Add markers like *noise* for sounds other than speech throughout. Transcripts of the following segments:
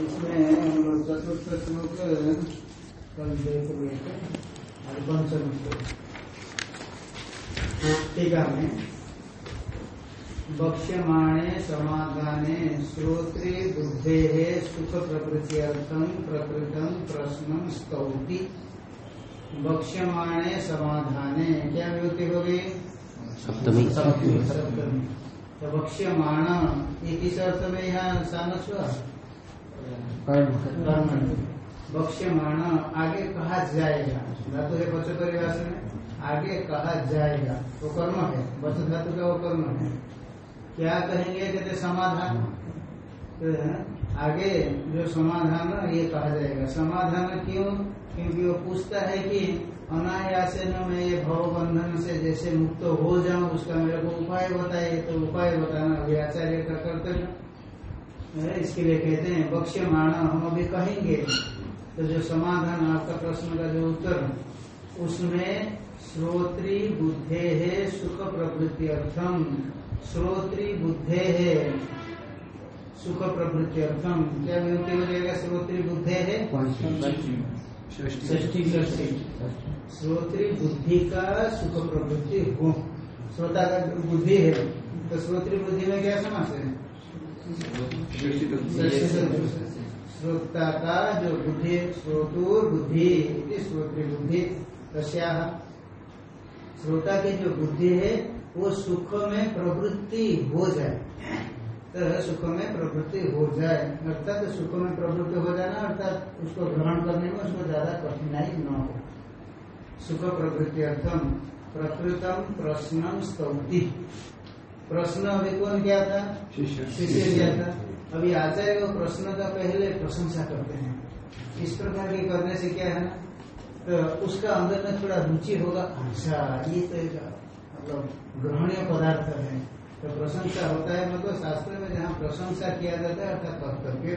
इसमें हम लोग चतुर्थ श्लोक कल देख रहे थे और पंचम श्लोक टीका में वक्ष्यमाणे समाधाने श्रोत्रे बुद्धे सुख प्रकृत्यर्थम प्रकृतम प्रश्न स्तौति। वक्ष्यमाणे समाधाने। क्या विभूति हो गई सप्तमी। सप्तमी। तो वक्ष्यमाण ये किस अर्थ में यहाँ सामस हुआ वक्ष्यमाण आगे कहा जाएगा? धातु है बच परिभाष में। आगे कहा जाएगा? वो कर्म है। बच धातु का वो कर्म है। क्या कहेंगे? कहते समाधान। तो आगे जो समाधान ये कहा जाएगा। समाधान क्यों? क्योंकि वो पूछता है कि अनायास मैं ये भव बंधन से जैसे मुक्त हो जाऊँ उसका मेरे को उपाय बताइए। तो उपाय बताना अभी आचार्य का कर्तव्य। है, इसके लिए कहते हैं बक्ष्यमाण हम अभी कहेंगे तो जो समाधान आपका प्रश्न का जो उत्तर उसमें श्रोत्री बुद्धे है सुख प्रवृत्ति अर्थम। श्रोत्री बुद्धे है सुख प्रवृत्ति अर्थम। क्या विभूति हो जाएगा? श्रोत्री बुद्धे है? षष्ठी। षष्ठी। श्रोत्री बुद्धि का सुख प्रवृत्ति हो। श्रोता का बुद्धि है तो श्रोत्री बुद्धि में क्या समास है? श्रोता का जो बुद्धि श्रोतुर बुद्धि श्रोत्री बुद्धि, तस्या। श्रोता की जो बुद्धि है, वो सुख में प्रवृत्ति हो जाए। तो सुख में प्रवृत्ति हो जाए। अर्थात सुख में प्रवृत्ति हो जाना, अर्थात उसको ग्रहण करने में उसको ज़्यादा कठिनाई न हो। सुख प्रवृत्ति अर्थम प्रकृतम प्रश्नम स्तौति। प्रश्न अभी कौन किया था? शिष्य किया था। अभी आचार्य को प्रश्न का पहले प्रशंसा करते हैं। इस प्रकार के करने से क्या है ना? तो उसका अंदर में थोड़ा रुचि होगा। अच्छा ये तो एक मतलब ग्रहणीय पदार्थ है। तो प्रशंसा होता है मतलब शास्त्र में जहाँ प्रशंसा किया जाता है अर्थात कर्तव्य।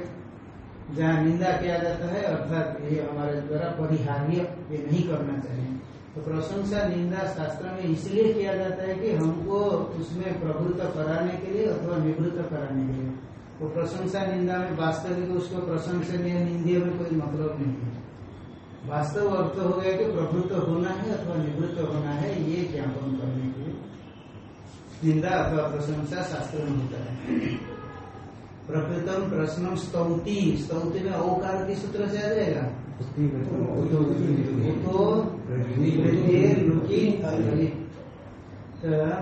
जहाँ निंदा किया जाता है, अर्थात ये हमारे द्वारा परिहार्य ये नहीं करना चाहिए। तो प्रशंसा, निंदा शास्त्र में इसलिए किया जाता है कि हमको उसमें प्रवृत्त कराने के लिए अथवा निवृत्त कराने के लिए। वो प्रशंसा, निंदा में वास्तविक उसको प्रशंसनीय निंदीय में कोई मतलब नहीं है। वास्तव अर्थ हो गया कि प्रवृत्त होना है अथवा निवृत्त होना है, ये ज्ञापन करने के लिए। निंदा अथवा प्रशंसा शास्त्र में होता है। प्रकृतम प्रश्नम स्तौति। स्तौति में ओकार की सूत्र से आ जाएगा?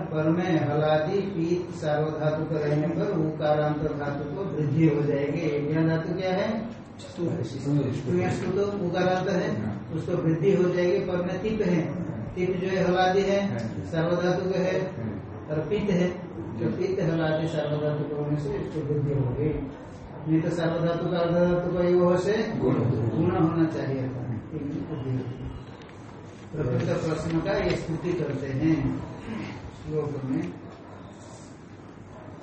पर में हलादि पीत सार्वधातु का रहने पर उकारांतर धातु को वृद्धि हो जाएगी। यह धातु क्या है तो उकारांत है उसको वृद्धि हो जाएगी, पर में तिप है। तिप जो है हलादि है सार्वधातु का है और पित्त है। जो पित्त हलादि सार्वधातु को होने से इसको वृद्धि हो गई नहीं तो सार्वधातु का अर्धातु का युग से गुण। होना चाहिए। था प्रकृत प्रश्न का ये स्तुति करते हैं श्लोक में।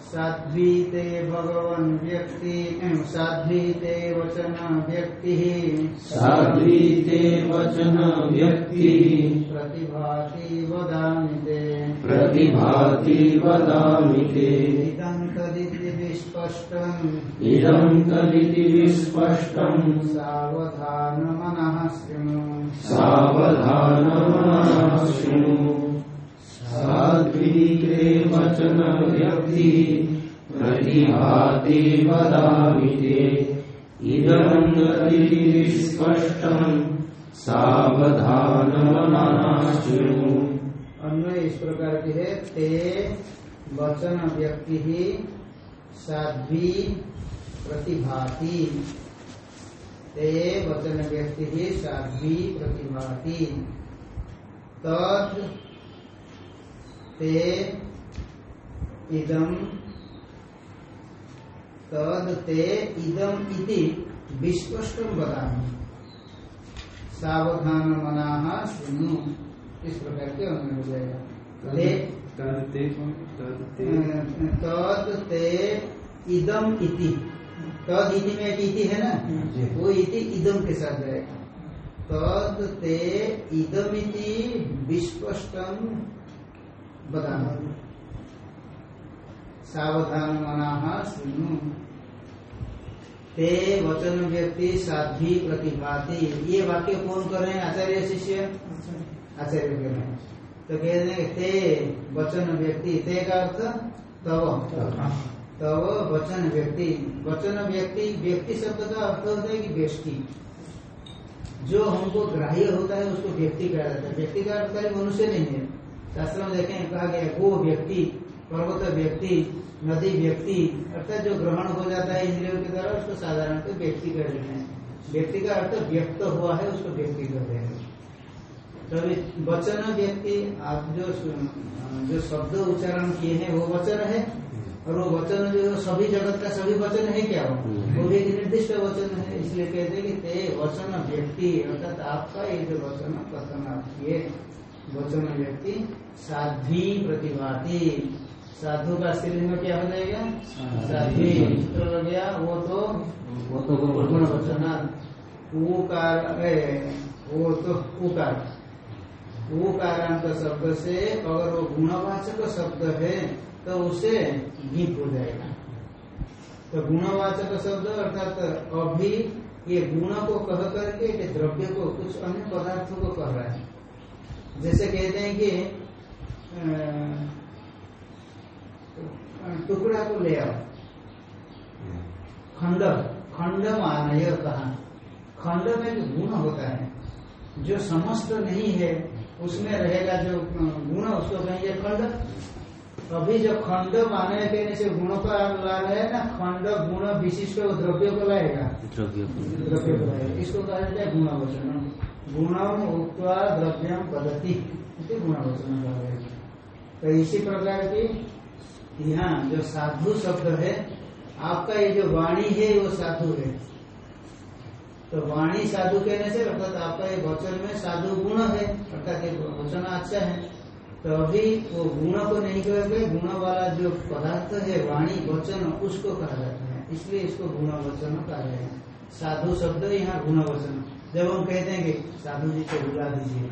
साध्वीते भगवन व्यक्ति साध्वीते वचन व्यक्ति साध्वीते वचन व्यक्ति प्रतिभाति वदामि। ते प्रतिभाति वदामि ते। इदं तदिति विस्पष्टम्। सावधानमनः शृणु सावधानमनः शृणु साध्वीते वचन व्यक्ति प्रतिभाति वदामि ते। इदं तदिति विस्पष्टम्। सावधानमनः शृणु अन्वय इस प्रकार की है, ते वचन व्यक्ति ही साध्वी प्रतिभाति। ते वचन व्यक्ति ही साध्वी प्रतिभाति। तद ते इदम तद ते इदम इति विस्पष्टम बदामी सावधान मनाह सुनु इस प्रकार के अन्वय हो जाएगा। तद ते इदम इति। तद इति में एक इति है ना? वो इति इदम के साथ जाएगा। तद ते इदम इति विस्पष्टम बताना सावधान मना सुनु ते वचन व्यक्ति साध्वी प्रतिभाति। ये वाक्य कौन कर रहे हैं? आचार्य शिष्य? आचार्य के रहे तो कहते हैं ते वचन व्यक्ति ते का अर्थ तव। तव। वचन व्यक्ति वचन व्यक्ति व्यक्ति शब्द का अर्थ होता है कि व्यक्ति। जो हमको ग्राह्य होता है उसको व्यक्ति कहा जाता है। व्यक्ति का अर्थ खाली मनुष्य नहीं है। शास्त्र में देखें कहा गया वो व्यक्ति पर्वत व्यक्ति नदी व्यक्ति अर्थात जो ग्रहण हो जाता है इंद्रियों के द्वारा उसको साधारणतः व्यक्ति कर रहे हैं। व्यक्ति का अर्थ व्यक्त हुआ है उसको व्यक्ति कर रहे हैं। तो वचन व्यक्ति आप जो जो शब्द उच्चारण किए हैं वो वचन है? और वो वचन जो सभी जगत का सभी वचन है क्या? वो वो भी एक निर्दिष्ट वचन है इसलिए कहते हैं कि ते वचन व्यक्ति अर्थात आपका ये जो वचन कथन आप किए वचन व्यक्ति साध्वी प्रतिभाती। साधु का स्त्रीलिंग में क्या हो जाएगा? साध्वी। सूत्र हो गया वो तो वो तो गुण। वचन। उकार अरे, वो तो उकार उकारांत शब्द से, अगर वो गुणवाचक शब्द है तो उसे गीत हो जाएगा। तो गुणवाचक शब्द अर्थात अभी, ये गुण को कह करके कि द्रव्य को, कुछ अन्य पदार्थों को कह रहा है। जैसे कहते हैं कि टुकड़ा को ले आओ। खंड खंड मानय कहा। खंड में जो गुण होता है। जो समस्त नहीं है उसमें रहेगा जो गुण उसको कहेंगे खंड। अभी जो खंड माने कहने से गुणों का ला रहे हैं ना खंड गुण विशिष्ट द्रव्य को लाएगा। द्रव्य द्रव्य को लाएगा। इसको कहा जाता है गुणवचन। गुणम उक्वा द्रव्यम पद्धति गुणवचन कहा गया तो इसी प्रकार की यहाँ जो साधु शब्द है आपका ये जो वाणी है वो साधु है। तो वाणी साधु कहने से अर्थात आपका ये वचन में साधु गुण है, अर्थात ये वचन अच्छा है। तो अभी वो गुण को नहीं कहेंगे गुण वाला जो पदार्थ है, वाणी, वचन, उसको कहा जाता है। इसलिए इसको गुण वचन कहा है। साधु शब्द यहाँ गुण वचन। जब हम कहते हैं कि साधु जी को बुला दीजिए।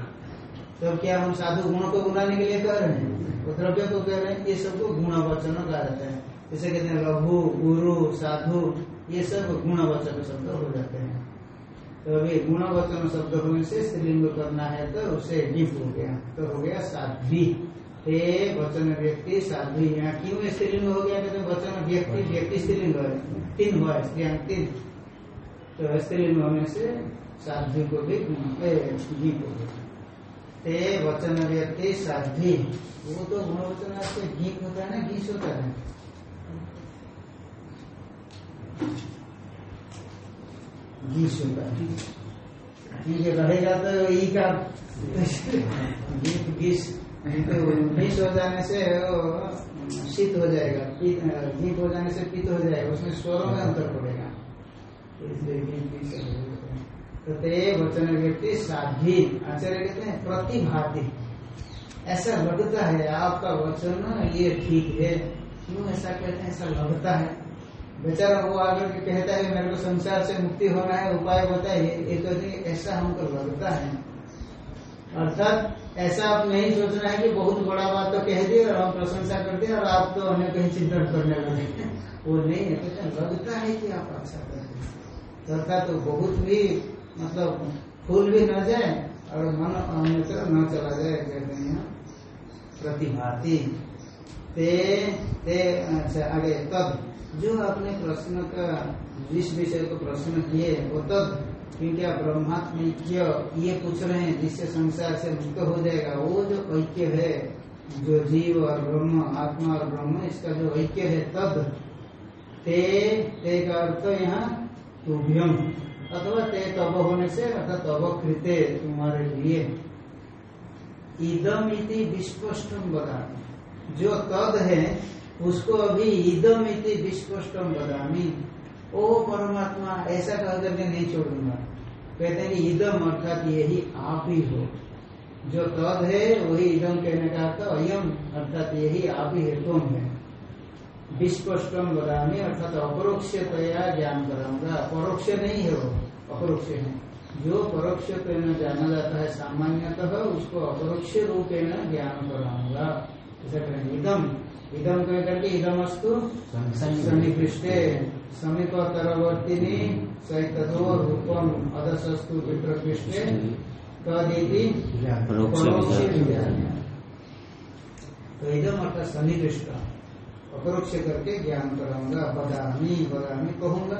तो क्या हम साधु गुण को बुलाने के लिए कह रहे हैं? वो द्रव्य को कह रहे हैं, ये सबको गुण वचन कहा जाता है। जैसे कहते हैं, लघु, गुरु, साधु, ये सब गुण वचन शब्द हो जाते हैं। तो अभी गुणवचन शब्द होने से स्त्रीलिंग करना है तो उसे डिप हो गया। तो हो गया साध्वी। ते वचन व्यक्ति साध्वी यहाँ क्यों स्त्रीलिंग हो गया? कहते वचन व्यक्ति व्यक्ति स्त्रीलिंग है। तीन हुआ है स्त्रियांग तीन। तो स्त्रीलिंग होने से साध्वी को भी डीप हो गया। ते वचन व्यक्ति साध्वी। वो तो गुणवचन से गीत होता है ना? गीस होता है। गीस होता है, ठीक है। रहेगा तो ई का गीस तो हो जाने से शीत हो जाएगा गीत हो जाने से पित हो जाएगा, उसमें स्वरों में अंतर पड़ेगा। तो ते वचन व्यक्ति साधी आचार्य कहते हैं, प्रतिभाति। ऐसा लगता है, आपका वचन ये ठीक है। क्यों ऐसा कहते हैं? ऐसा लगता है। बेचारा वो आगे के कहता है मेरे को संसार से मुक्ति होना है उपाय बताइए ये तो नहीं ऐसा हमको लगता है। अर्थात ऐसा आप नहीं सोचना है कि बहुत बड़ा बात तो कह दिए और हम प्रशंसा करते हैं और आप तो हमें कहीं चिंतन करने लगे। *laughs* वो नहीं है। कहते हैं, लगता है कि आप अच्छा करते हैं। अर्थात तो बहुत भी मतलब फूल भी न जाए और मन अन्यत्र न चला जाए कहते हैं ते ते अच्छा आगे तब। जो आपने प्रश्न का, जिस विषय को प्रश्न किए, वो तब क्योंकि आप ब्रह्मात्मैक्य ये पूछ रहे हैं, जिससे संसार से मुक्त हो जाएगा, वो जो ऐक्य है, जो जीव और ब्रह्म, आत्मा और ब्रह्म, इसका जो ऐक्य है तद, ते ते का अर्थ यहाँ तुभ्यम, अथवा ते तब होने से, अर्थात तब कृते तुम्हारे लिए। इदम इति विस्पष्टम बदामी जो तद है उसको अभी इदम इति विस्पष्टम बदामी ओ परमात्मा, ऐसा कह करके नहीं छोड़ूँगा। कहते हैं कि इदम अर्थात यही आप ही हो। जो तद है, वही इदम कहने का अर्थ अयम, अर्थात यही आप ही है, तुम है। विस्पष्टम बदामी अर्थात अपरोक्षतया ज्ञान कराऊँगा परोक्ष नहीं है वो, अपरोक्ष है। जो परोक्ष जाना जाता है, सामान्यतः उसको अपरोक्ष रूपेण ज्ञान कराऊँगा। इदम। इदम कह करके इदम अस्तु सन्निकृष्टे समीपतरवर्तिनी सहितो रूपम अदसस्तु विप्रकृष्टे कदीति तो इदम अर्थात सन्निकृष्ट। अपरोक्ष करके ज्ञान कराऊँगा बदामी बदामी कहूँगा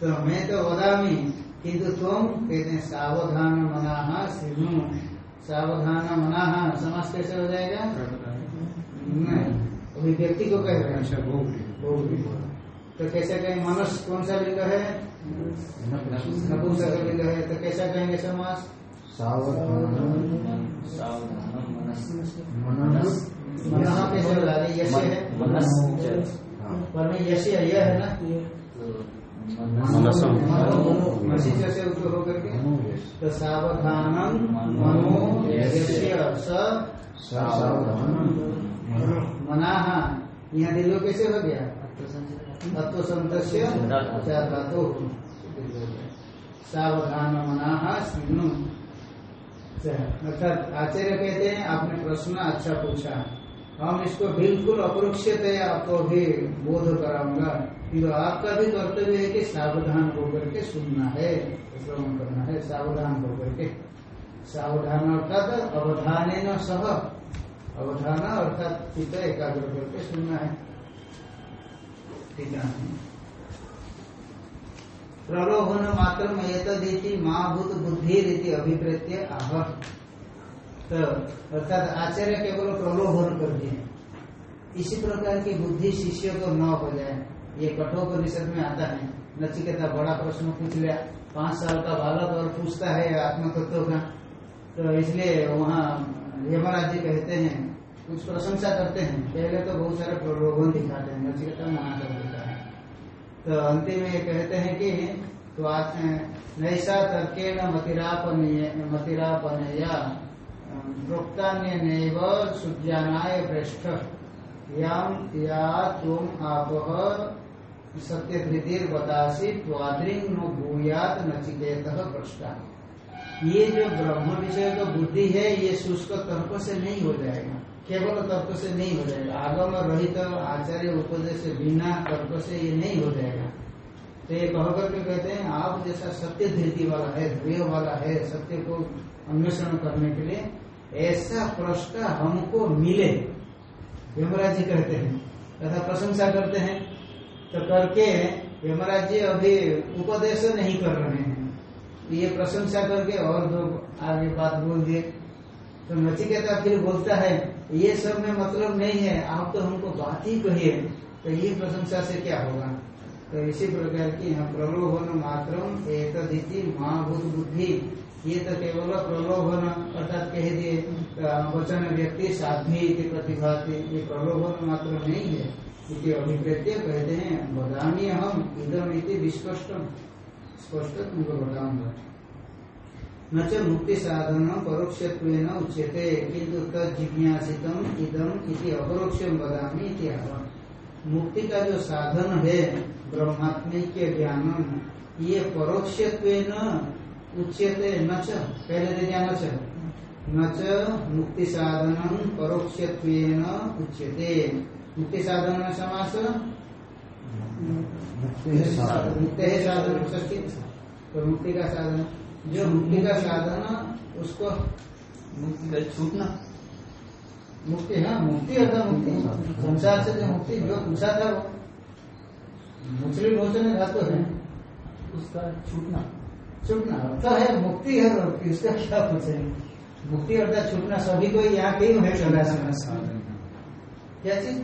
तो मैं तो बदामी किंतु तुम कहते हैं सावधान मनाह सिनु सावधान मनाह समाज कैसे हो जाएगा नहीं अभी व्यक्ति को कह रहे हैं। बहुव्रीहि। तो कैसे कहें मनुष्य कौन सा लिंग है? नपुंसक लिंग है। तो कैसा कहेंगे समाज मनः कैसे बता रहे यश है पर में यश यह है ना से होकर के तो सावधानम। मनो यस्य स मनाह यहाँ दिलो कैसे हो गया? तत्व संतस्य धातु सावधान मनाह स्मृणु अर्थात आचार्य कहते हैं आपने प्रश्न अच्छा पूछा। हम इसको बिल्कुल अपरोक्षतया आपको भी बोध कराऊँगा। किंतु आपका भी कर्तव्य है कि सावधान होकर के सुनना है। श्रवण करना है सावधान होकर के। सावधान अर्थात अवधान सह अवधान अर्थात चित्त एकाग्र करके सुनना है। ठीक है? प्रलोभन मात्र एतदिति माँ भूत बुद्धि रीति अभिप्रेत्य आह। तो अर्थात आचार्य केवल प्रलोभन कर दिए। इसी प्रकार की बुद्धि शिष्य को न हो जाए, ये कठोपनिषद में आता है। नचिकेता बड़ा प्रश्न पूछ लिया। पाँच साल का बालक और पूछता है आत्म तत्व का। तो इसलिए वहाँ यमराज जी कहते हैं, कुछ प्रशंसा करते हैं। पहले तो बहुत सारे प्रलोभन दिखाते हैं नचिकेता मना कर देता है। तो अंतिम में ये कहते हैं कि तो आज नैसा तर्केण मतिरापनीय, मतिरापनया प्रोक्तान्य सुज्ञानाय पृष्ठ याम या तुम आप सत्य धृतिर बतासी द्वाद्रिंग नो भूयात नचिकेत पृष्ठा ये जो ब्रह्म विषय का बुद्धि है, ये शुष्क तर्क से नहीं हो जाएगा। केवल तर्क से नहीं हो जाएगा। आगम रहित आचार्य उपदेश से बिना तर्क से ये नहीं हो जाएगा। तो ये कह करके कहते हैं, आप जैसा सत्य धृति वाला है ध्रेय वाला है, सत्य को अन्वेषण करने के लिए, ऐसा प्रश्न हमको मिले। यमराज जी कहते हैं, तथा प्रशंसा करते हैं। तो करके यमराज जी अभी उपदेश नहीं कर रहे हैं। ये प्रशंसा करके और दो आगे बात बोल दिए तो नचिकेता फिर बोलता है, ये सब में मतलब नहीं है, आप तो हमको बात ही कहिए तो ये प्रशंसा से क्या होगा? तो इसी प्रकार की यहाँ प्रलोभन मात्र एक माँ बुद्धि, ये तो केवल प्रलोभन अर्थात कह दिए वचन व्यक्ति साध्वी प्रतिभा ये प्रलोभन मात्र नहीं है क्योंकि अभिप्रेत्य कहते हैं बदामी हम इति विस्पष्टम। स्पष्ट न च मुक्ति साधन परोक्ष अपरोक्ष मुक्ति का जो साधन है ब्रह्मात्मिक ज्ञान ये परोक्ष उच्यते न च, पहले दे दिया न च न च मुक्ति साधन परोक्ष उच्यते। मुक्ति साधन समास मुक्ति है साधन। तो मुक्ति का साधन जो मुक्ति का साधन उसको मुक्ति का छूटना। मुक्ति है मुक्ति अर्थात मुक्ति। संसार से जो मुक्ति जो पूछा था वो। मुस्लिम भोजन धातु है। उसका छूटना। छूटना अर्थ है मुक्ति है और इसका क्या पूछे मुक्ति अर्थात छूटना सभी को यहाँ कहीं है कैलाश में क्या चीज़?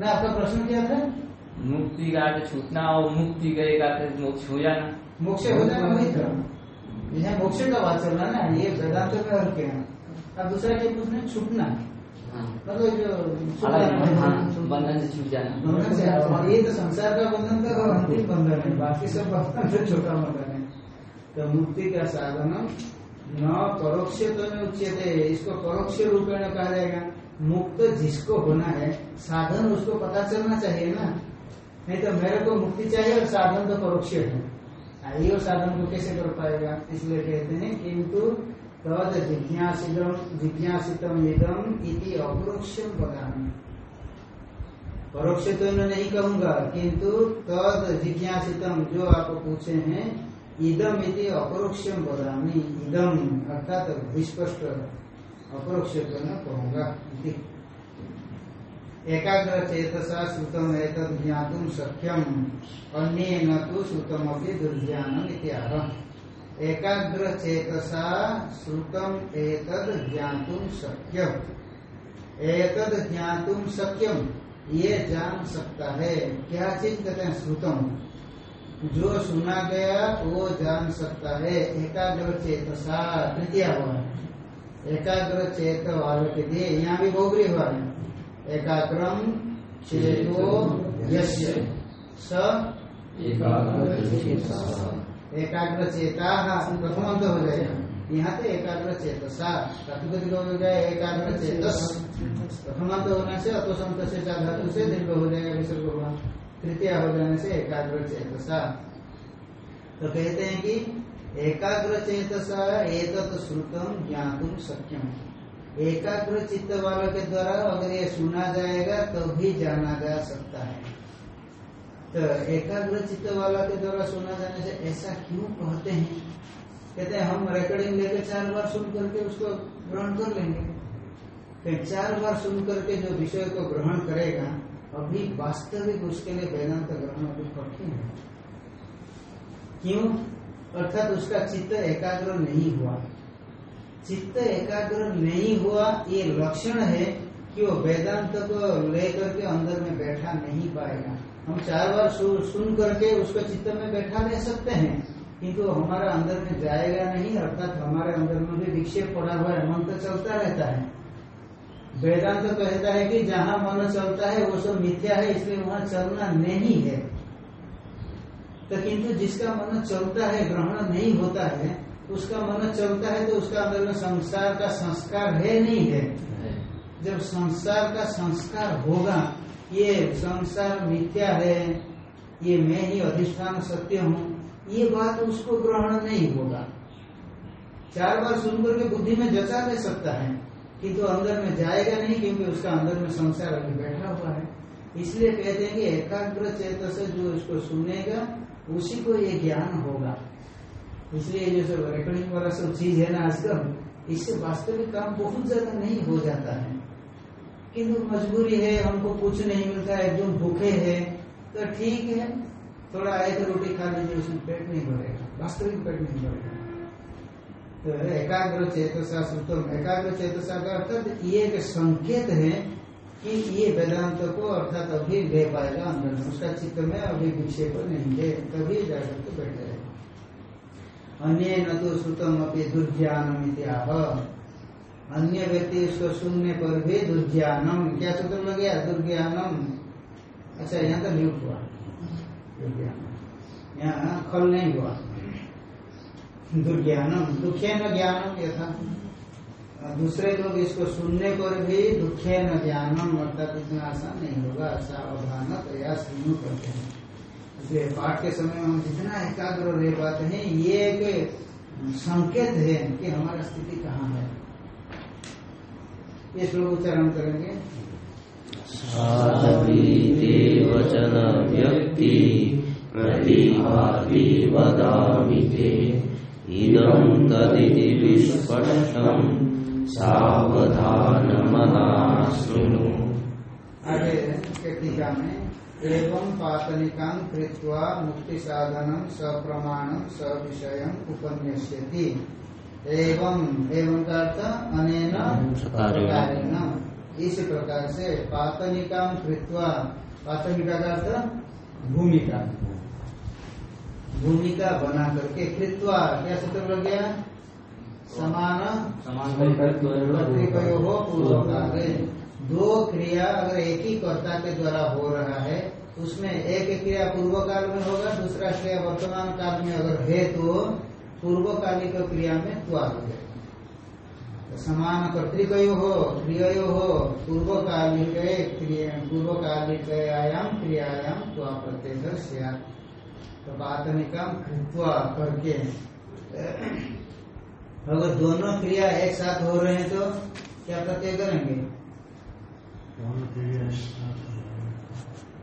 ना आपका प्रश्न क्या था? मुक्ति का अर्थ छूटना और मुक्ति का एक अर्थ मोक्ष हो जाना। मोक्ष हो जाना वही था यहाँ मोक्ष का बात चल रहा है ना ये वेदांत में और क्या है? अब दूसरा क्या पूछना है? छूटना। मतलब जो बंधन से छूट जाना। बंधन से ये तो संसार का बंधन था और अंतिम बंधन है। बाकी सब बंधन तो छोटा बंधन है। तो मुक्ति का साधन न परोक्ष तो में उच्चते। इसको परोक्ष रूपेण कहा जाएगा। मुक्त जिसको होना है साधन उसको पता चलना चाहिए ना। नहीं तो मेरे को मुक्ति चाहिए और साधन तो परोक्ष है। और साधन को कैसे कर पाएगा? इसलिए कहते हैं, किंतु तद जिज्ञासितम जिज्ञासितम इदम इति अपरोक्षम बताने परोक्ष तो नहीं कहूँगा, किंतु तद जिज्ञासितम जो आप पूछे हैं, इदम इति अपरोक्षम बदामी इदम अर्थात विस्पष्ट अपरोक्ष तो कहूँगा। एकाग्र चेतसा श्रुतम एक ज्ञातुम सख्यम अन्य न तो श्रुतम अपनी दुर्ज्ञानम इत्याह एकाग्र चेतसा श्रुतम एतद ज्ञातुम शक्यम एतद ज्ञातुम शक्यम ये जान सकता है। क्या चीज़ कहते हैं श्रुतम? जो सुना गया, वो जान सकता है। एकाग्र चेतसा तृतीय हुआ। एकाग्र चेत वालों के लिए यहाँ भी बोगरी हुआ है। एकाग्रम चेतो यस्य। स? एकाग्र चेता प्रथम अंत हो जाएगा यहाँ तो एकाग्र चेतसा कथि हो जाए एकाग्र चेतस प्रथम अंत होने से अतोसंत से धातु से दीर्घ हो जाएगा विसर्ग हुआ तृतीय हो जाने से एकाग्र चेतसा तो कहते हैं कि एकाग्र चेतसा एक श्रुतम ज्ञातुम सक्यम एकाग्र चित्त वालों के द्वारा अगर ये सुना जाएगा तो भी जाना जा सकता है। तो एकाग्र चित्त वाला के द्वारा सुना जाने से ऐसा क्यों कहते हैं? कहते हैं, हम रिकॉर्डिंग लेकर चार बार सुन करके उसको ग्रहण कर लेंगे। फिर चार बार सुन करके जो विषय को ग्रहण करेगा, अभी वास्तविक उसके लिए वेदांत ग्रहण अभी कठिन है क्यों? अर्थात उसका चित्त एकाग्र नहीं हुआ। चित्त एकाग्र नहीं हुआ ये लक्षण है कि वो वेदांत को लेकर के अंदर में बैठा नहीं पाएगा। हम चार बार सु, सुन करके उसको चित्त में बैठा ले सकते हैं किंतु हमारा अंदर में जाएगा नहीं अर्थात हमारे अंदर में भी विक्षेप पड़ा हुआ है मन तो चलता रहता है। वेदांत कहता है कि जहाँ मन चलता है वो सब मिथ्या है इसलिए वहाँ चलना नहीं है। तो किंतु जिसका मन चलता है ग्रहण नहीं होता है उसका मन चलता है तो उसका अंदर में संसार का संस्कार है नहीं है। जब संसार का संस्कार होगा ये संसार मिथ्या है ये मैं ही अधिष्ठान सत्य हूँ ये बात उसको ग्रहण नहीं होगा। चार बार सुनकर के बुद्धि में जचा ले सकता है कि तो अंदर में जाएगा नहीं क्योंकि उसका अंदर में संसार अभी बैठा हुआ है। इसलिए कहते हैं कि एकाग्र चेत से जो इसको सुनेगा उसी को ये ज्ञान होगा। इसलिए जो सब रिकॉर्डिंग वाला सब चीज़ है ना आजकल, इससे वास्तविक काम बहुत ज़्यादा नहीं हो जाता है। किंतु मजबूरी है, हमको कुछ नहीं मिलता है, एकदम भूखे है तो ठीक है, थोड़ा आए तो रोटी खा लीजिए, उसमें पेट नहीं भरेगा, वास्तविक पेट नहीं भरेगा। तो एकाग्र चेतसा श्रुतम एकाग्र चेतसा का अर्थात ये एक संकेत है कि ये वेदांत को अर्थात अभी ले पाएगा अंदर, उसका चित्त में अभी विक्षेप नहीं है, तभी जाकर के बैठ जाएगा अन्य न तो श्रुतम अपनी इत्याह अन्य व्यक्ति इसको सुनने पर भी दुर्ज्ञानम क्या सूत्र लग गया? दुर्ज्ञानम अच्छा यहाँ तो ल्यूट हुआ। दुर्ज्ञानम यहाँ खल नहीं हुआ। दुर्ज्ञानम दुखे न ज्ञानम यथा दूसरे लोग इसको सुनने पर भी दुखे न ज्ञानम अर्थात इतना आसान नहीं होगा। सावधान, प्रयास करते हैं। इसलिए पाठ के समय में हम जितना एकाग्र रह पाते हैं ये एक संकेत है कि हमारा स्थिति कहाँ है। ये श्लोक उच्चारण करेंगे। वचन व्यक्ति प्रतिभाति वदामि ते। इदं तदिति विस्पष्टम् सावधानमना शृणु आगे टीका में एवं पातनिकां कृत्वा मुक्ति साधनम सप्रमाणम सविषयम उपन्यस्यति एवं एवं का अर्थ अनेन प्रकारेण इस प्रकार से पातनिकां कृत्वा पातनिका का अर्थ भूमिका भूमिका बना करके कृत्वा क्या सूत्र लग गया समान हो पूर्व कार्य दो क्रिया अगर एक ही कर्ता के द्वारा हो रहा है, उसमें एक क्रिया पूर्व काल में होगा, दूसरा क्रिया वर्तमान काल में अगर है तो पूर्वकालिक क्रिया में त्वा हो जाएगा। तो समान कर्तिकयो हो क्रियो हो, पूर्वकालिक पूर्वकालिकयाम क्रियायाम त्वा प्रत्यय तो पातनिका कृत्वा करके, अगर दोनों क्रिया एक साथ हो रहे हैं तो क्या प्रत्यय करेंगे?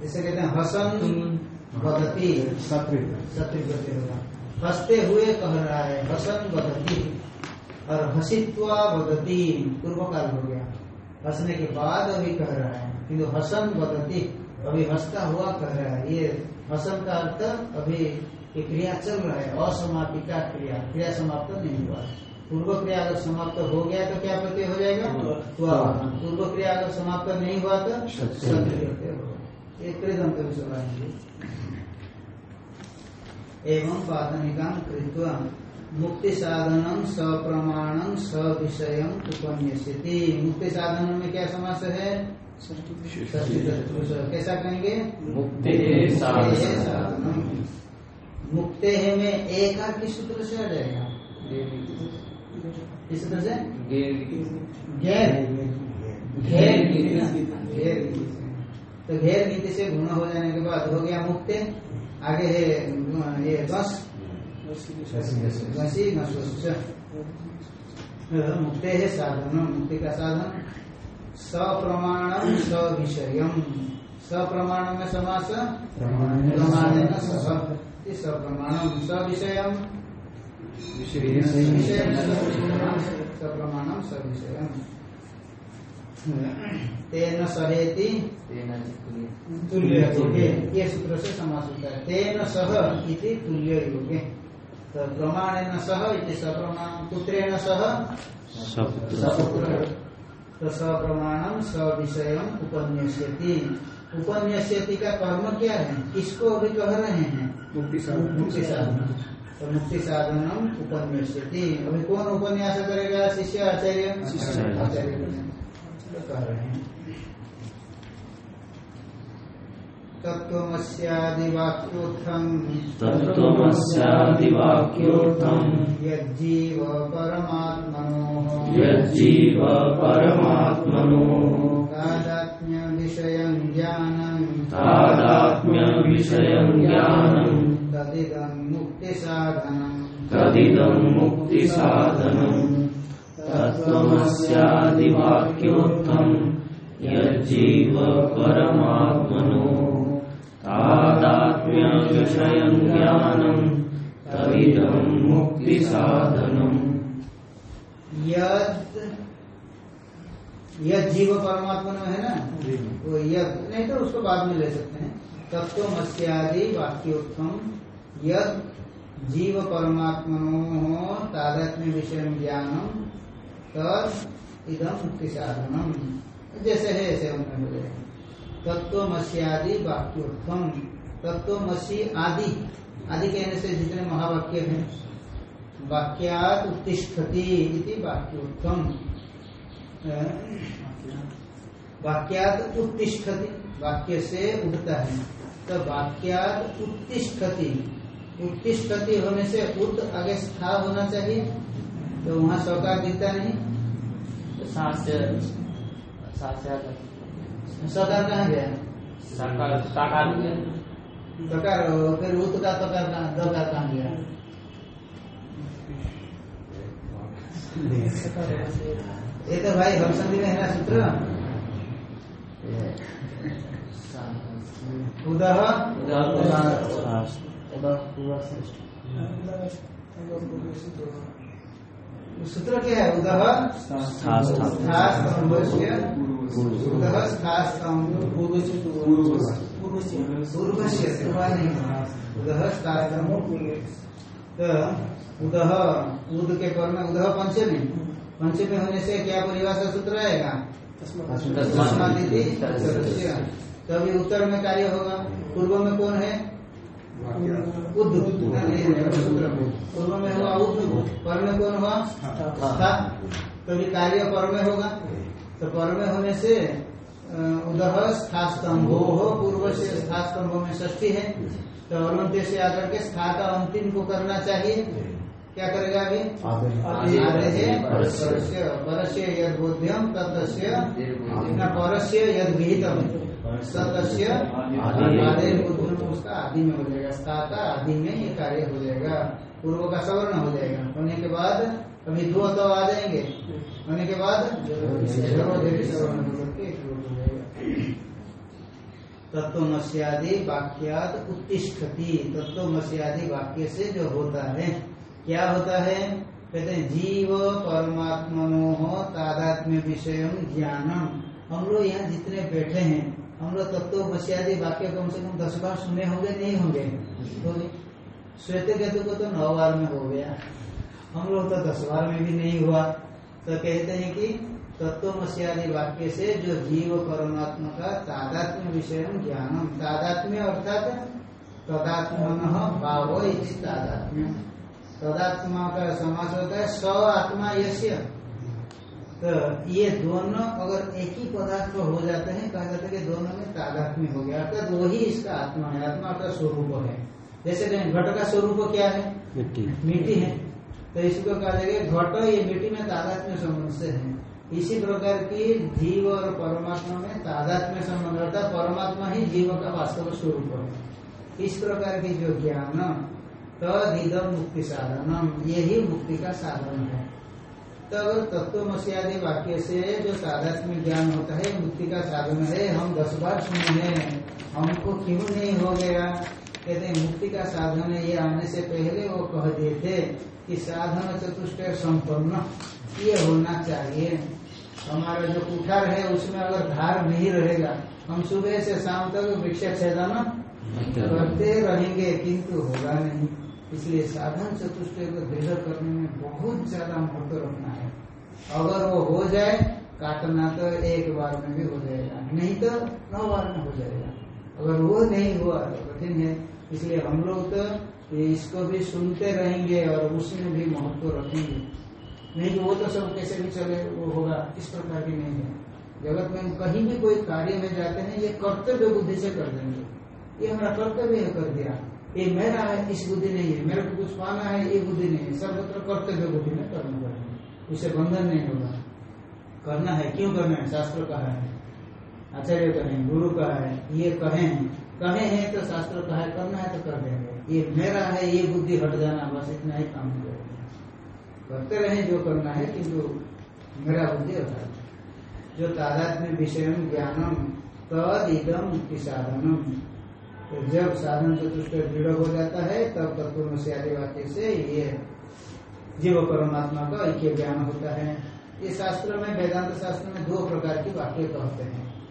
जैसे कहते हैं हसन बदती सत्रिक सत्य प्रत्यय होगा। हँसते हुए कह रहा है हसन बदती और हसित्वा बदती पूर्व काल हो गया। हंसने के बाद अभी कह रहा है किंतु हसन बदती अभी हंसता हुआ कह रहा है ये हसन का अर्थ अभी ये क्रिया चल रहा है असमापिका क्रिया। क्रिया समाप्त नहीं हुआ। पूर्व क्रिया अगर समाप्त हो गया तो क्या प्रत्यय हो जाएगा? हुआ। पूर्व क्रिया अगर समाप्त नहीं हुआ तो विषय एवं पातनिका कृत्वा मुक्ति साधनम सप्रमाणम सविषयम उपन्यस्यति। मुक्ति साधन में क्या समास है? कैसा कहेंगे? मुक्ति मुक्ते साधनम। मुक्ते में एक किस सूत्र से आ जाएगा। किस सूत्र से घेर घेर घेर तो घेर नीति से गुण हो जाने के बाद हो गया मुक्ते आगे है ये बस घसी घसोच है साधन मुक्ति का साधन। सप्रमाणम सविषयम सप्रमाण में समास प्रमाण सप्रमाणम सविषयम तेन सहेति। तुल्य। योगे। ये सूत्र से समास होता है। तेन सह इति तुल्य योगे। तो प्रमाणेन सह इति सप्रमाण पुत्रेण सह सपुत्र। तो सप्रमाणम उपन्यस्यति। उपन्यस्यति का कर्म क्या है? किसको अभी कह रहे हैं? मुक्ति साधन। तो मुक्ति साधनम उपन्यस्यति अभी कौन उपन्यास करेगा? शिष्य आचार्य? आचार्य। तो कह रहे हैं। तत्वमस्यादिवाक्योत्थम तत्त्वमस्यादिवाक्योक्तम् यज्जीव परमात्मनो यज्जीव परमात्मनो तादात्म्य विषयं ज्ञानं तादात्म्यविषयम् ज्ञानम्। तदिदं मुक्तिसाधनम् परमात्मनो। तादात्म्यविषयम् ज्ञानम् तदिदम् मुक्तिसाधनम् यद यद जीव परमात्मा में है ना? वो यद नहीं तो उसको बाद में ले सकते हैं। तत्व मत्स्यादि वाक्योत्तम यद जीव परमात्मनो तादात्म्य विषय ज्ञानम तद इदम मुक्ति साधनम जैसे है, ऐसे उनमें हो जाएगा तत्व मत्स्यादि वाक्योत्तम तत्व मसी आदि। आदि कहने से जितने महावाक्य हैं, वाक्यात उत्तिष्ठति इति वाक्योत्तम वाक्यात उत्तिष्ठति। वाक्य से उठता है। तो वाक्यात उत्तिष्ठति। उत्तिष्ठति होने से उत आगे स्था होना चाहिए। तो वहाँ सौकार दिखता नहीं। सांस से सांस से है। सौकार कहाँ गया? साकार साकार गया। सकार फिर उत का तकार कहाँ दकार कहाँ गया? ये तो भाई हम संधि में है ना सूत्र? उदह। सूत्र क्या है उदह उदह तो उद के पर में उदह पंचमी पंचमी होने से क्या परिभाषा सूत्र आएगा उत्तरस्य। तभी उत्तर में कार्य होगा पूर्व में कौन है उद नहीं, नहीं, सूत्र में। में हुआ पर में कौन हुआ था तभी कार्य पर में होगा तो पर में होने से अ, उदह स्थास्तंभो हो पूर्व से स्थास्तंभ में षष्ठी है तो अनंत से आकर के स्था का अंतिम को करना चाहिए क्या करेगा अभी परस्य यद बोध्यम तस्य परस्य यद विहितम सतस्य आदि। उसका आदि में हो जाएगा। स्था का आदि में ये कार्य हो जाएगा। पूर्व का सवर्ण हो जाएगा। होने के बाद अभी दो तो आ जाएँगे। होने के बाद सवर्ण हो जाएगा। तत्वमस्यादि वाक्यात उत्तिष्ठति। तत्वमस्यादि वाक्य से जो होता है क्या होता है? कहते हैं जीव परमात्मनो तादात्म्य विषय ज्ञानम। हम लोग यहाँ जितने बैठे हैं हम लोग तत्व तत्वमस्यादि वाक्य कम से कम दस बार सुने होंगे, नहीं होंगे। तो श्वेत केतु को तो नौ बार में हो गया। हम लोग तो दस बार में भी नहीं हुआ। तो कहते हैं कि तत्वमस्यादि वाक्य से जो जीव परमात्मा का तादात्म्य विषय ज्ञानम, तादात्म्य अर्थात तदात्म भाव इति तादात्म्य। तदात्मा का समास होता है स आत्मा यश्य तो ये दोनों अगर एक ही पदार्थ हो जाते हैं कहा जाता है कि दोनों में तादात्म्य हो गया। अर्थात वही इसका आत्मा है आत्मा का स्वरूप है। जैसे कहें घट का स्वरूप क्या है? मिट्टी। मिट्टी है। तो इसको कहा जाएगा घट ये मिट्टी में तादात्म्य संबंध से है। इसी प्रकार की जीव और परमात्मा में तादात्म्य संबंध अर्थात परमात्मा ही जीव का वास्तव स्वरूप है। इस प्रकार की जो ज्ञान तदिदम मुक्ति साधनम यही मुक्ति का साधन है। तो अगर तत्वमस्यादि वाक्य से जो तादात्म्य ज्ञान होता है मुक्ति का साधन है हम दस बार सुने हैं हमको क्यों नहीं हो गया? कहते हैं मुक्ति का साधन है ये आने से पहले वो कह दिए थे कि साधन चतुष्ट संपन्न ये होना चाहिए। हमारा जो कुठार है उसमें अगर धार नहीं रहेगा हम सुबह से शाम तक वृक्ष छेदन करते रहेंगे किंतु होगा नहीं। इसलिए साधन चतुष्ट को दृढ़ करने में बहुत ज़्यादा महत्व रखना है। अगर वो हो जाए, काटना तो एक बार में भी हो जाएगा। नहीं तो नौ बार में हो जाएगा। अगर वो नहीं हुआ तो कठिन है। इसलिए हम लोग तो इसको भी सुनते रहेंगे और उसमें भी महत्व रखेंगे। नहीं तो वो तो सब कैसे भी चले, वो होगा। इस प्रकार की नहीं है। जगत में कहीं भी कोई कार्य में जाते हैं, ये कर्तव्य बुद्धि से कर देंगे। ये हमारा कर्तव्य कर दिया। ये मेरा है, इस बुद्धि नहीं है, मेरे को कुछ पाना है, ये बुद्धि नहीं है। सर्वत्र कर्तव्य बुद्धि में कर्म करेंगे उसे बंधन नहीं होगा। करना है, क्यों करना है? शास्त्र कहा है। आचार्य कहे, गुरु कहा है, ये कहे। हैं कहे हैं तो शास्त्र कहा है, करना है तो कर देंगे। ये मेरा है, ये बुद्धि हट जाना, बस इतना ही काम करेंगे करते रहे जो करना है, किंतु मेरा बुद्धि हटा जो तादात्म्य विषय ज्ञानम तद इदम साधनम तो जब साधन चतुष्ट दृढ़ हो जाता है, तब तत्व से आदि वाक्य से ये जीव परमात्मा का ऐक्य ज्ञान होता है। ये शास्त्र में, वेदांत शास्त्र में दो प्रकार की वाक्य कहते हैं।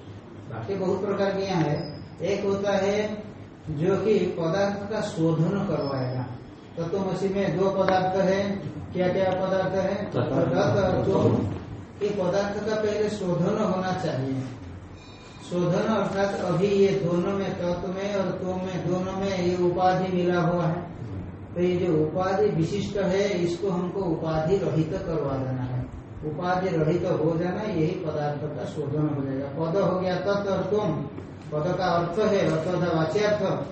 वाक्य बहुत प्रकार के यहाँ है। एक होता है जो कि पदार्थ का शोधन करवाएगा। तत्वमसी में दो पदार्थ है। क्या क्या पदार्थ है? ये पदार्थ का पहले शोधन होना चाहिए। शोधन अर्थात अभी ये दोनों में तत्व में और तुम में दोनों में ये उपाधि मिला हुआ है। तो ये जो उपाधि विशिष्ट है, इसको हमको उपाधि रहित करवा देना है। उपाधि रहित हो जाना, यही पदार्थ का शोधन हो जाएगा। पद हो गया तत्व और तुम पद का अर्थ है अर्थ वाच्यार्थ